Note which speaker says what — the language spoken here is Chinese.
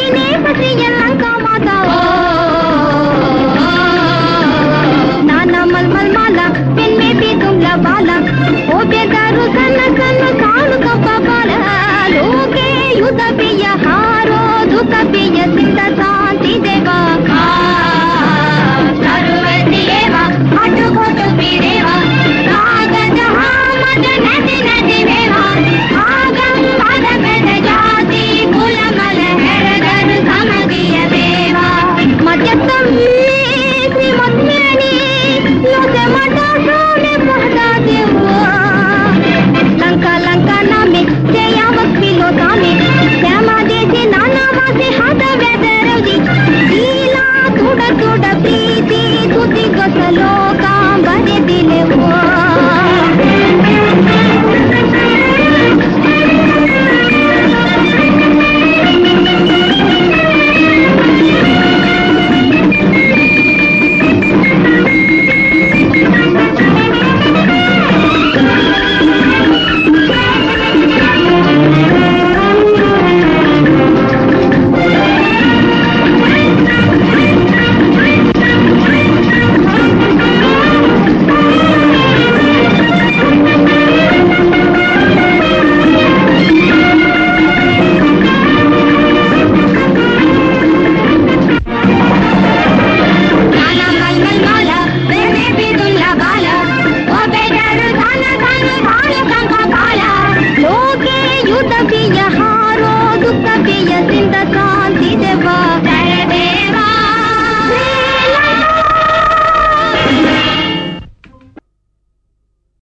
Speaker 1: நினைப்பது எல்லாம் 大叔